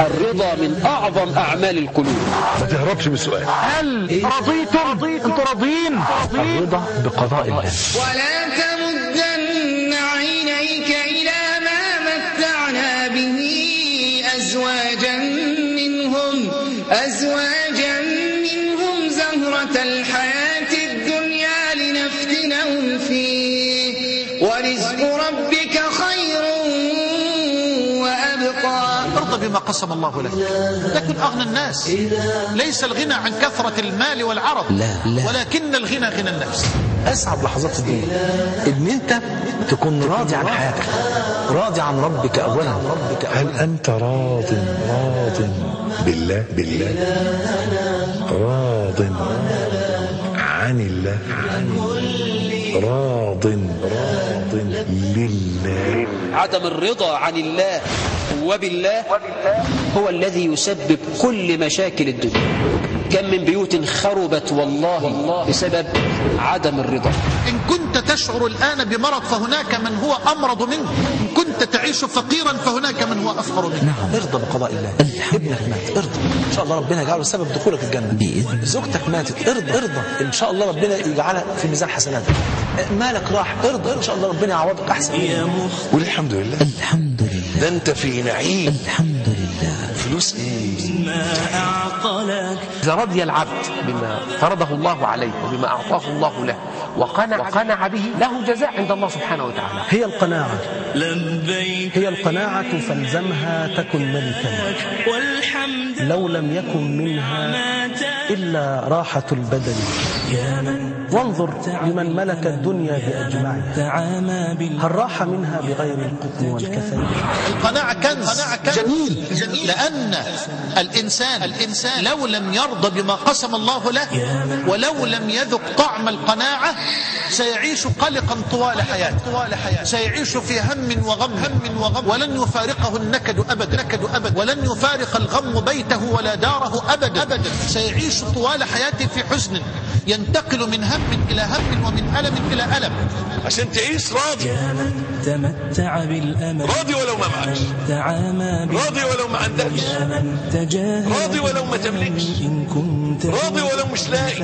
الرضا من أعظم أعمال القلوب. ما تهربش من السؤال. هل رضيتم أنتوا راضين الرضا بقضاء الله ولا تمدن عينيك إلى ما متعنا به أزواجا أزواجا منهم زهرة الحياة الدنيا لنفتنهم فيه. ورزق ربك خير وأبقى. ارضى بما قسم الله لك. تكن أغنى الناس. ليس الغنى عن كثرة المال والعرض. لا لا. ولكن الغنى غنى النفس. أسعد لحظات الدنيا. إن أنت تكون راضي عن حياتك. راضي عن ربك أولا. ربك هل أنت راض راض؟ بالله بالله. راض. عن الله. راض راض. لله. عدم الرضا عن الله. وبالله هو الذي يسبب كل مشاكل الدنيا. كم من بيوت خربت والله بسبب عدم الرضا. إن كنت تشعر الآن بمرض فهناك من هو أمرض منك. إن كنت تعيش فقيرا فهناك من هو أفقر منك. نعم. ارضى بقضاء الله. ابنك مات. ارضى. إن شاء الله ربنا يجعله سبب دخولك الجنة. بإذن زوجتك ماتت. ارضى. ارضى. إن شاء الله ربنا يجعلها في ميزان حسناتك. مالك راح ارضى. إن شاء الله ربنا يعوضك أحسن. قول الحمد لله. الحمد لله. ده أنت في نعيم. الحمد لله. فلوس إيه؟ إذا رضي العبد بما فرضه الله عليه وبما أعطاه الله له وقنع, وقنع به له جزاء عند الله سبحانه وتعالى. هي القناعة. هي القناعة فالزمها تكن ملكا. لو لم يكن منها إلا راحة البدن. وانظر لمن ملك الدنيا بأجمعها هل راح منها بغير القطن والكفن القناعة كنز جميل لأن الإنسان الإنسان لو لم يرضى بما قسم الله له ولو لم يذق طعم القناعة سيعيش قلقا طوال حياته. طوال حياته سيعيش في هم وغم هم وغم ولن يفارقه النكد أبدا أبدا ولن يفارق الغم بيته ولا داره أبدا أبدا. سيعيش طوال حياته في حزن ينتقل من هم إلى هم ومن ألم إلى ألم. عشان تعيش راضي. تمتع بالأمل راضي ولو ما معكش. راضي ولو ما عندكش. من تجاهل راضي ولو ما تملكش. إن كنت راضي ولو مش لاقي.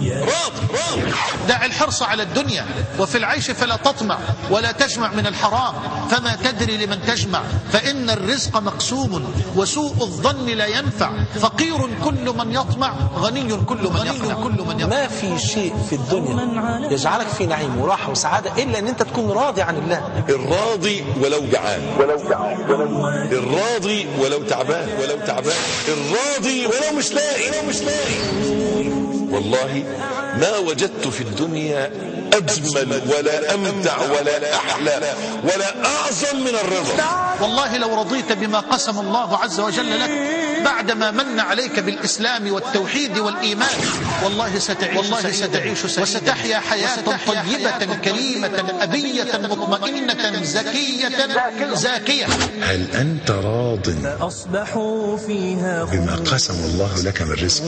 يا راضي راضي. دع الحرص على الدنيا وفي العيش فلا تطمع ولا تجمع من الحرام. فما تدري لمن تجمع. فإن الرزق مقسوم وسوء الظن لا ينفع. فقير كل من يطمع غني كل من يقنع كل من يقنع ما في شيء في الدنيا يجعلك في نعيم وراحة وسعادة إلا أن أنت تكون راضي عن الله. الراضي ولو جعان. ولو جعان. الراضي ولو تعبان. ولو تعبان. الراضي ولو مش لاقي. ولو مش لاقي. والله ما وجدت في الدنيا أجمل ولا أمتع ولا أحلى ولا أعظم من الرضا. والله لو رضيت بما قسم الله عز وجل لك بعدما من عليك بالإسلام والتوحيد والإيمان والله ستعيش والله ستعيش سعيدا. وستحيا حياة طيبة كريمة أبية مطمئنة زكية زاكية. هل أنت راض أصبحوا فيها بما قسم الله لك من رزق؟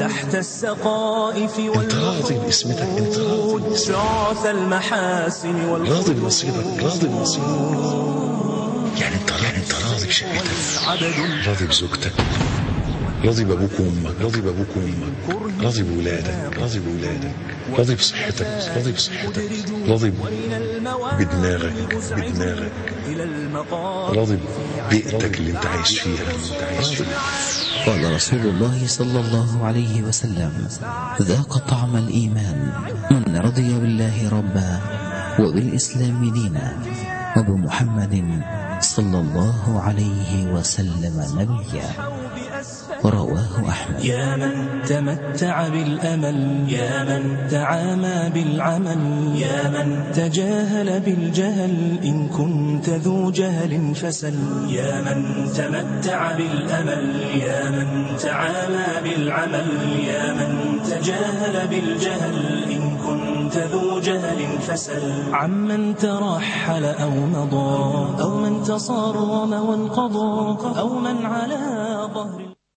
تحت السقائف انت راضي باسمتك انت راضي باسمتك. المحاسن راضي بنصيبك راضي بنصيبك يعني انت راضي انت راضي بشقتك. راضي بزوجتك. راضي بأبوك وأمك راضي بأبوك وأمك. راضي بولادك راضي بولادك راضي بصحتك راضي بصحتك راضي بدماغك بدماغك راضي ببيئتك اللي انت عايش فيها اللي انت عايش فيها. قال رسول الله صلى الله عليه وسلم ذاق طعم الإيمان من رضي بالله ربا وبالإسلام دينا وبمحمد صلى الله عليه وسلم نبيا. رواه أحمد. يا من تمتع بالأمل يا من تعامى بالعمل يا من تجاهل بالجهل إن كنت ذو جهل فسل. يا من تمتع بالأمل يا من تعامى بالعمل يا من تجاهل بالجهل إن كنت ذو جهل فسل. عمن ترحل أو مضى أو من تصرم وانقضى أو من على ظهر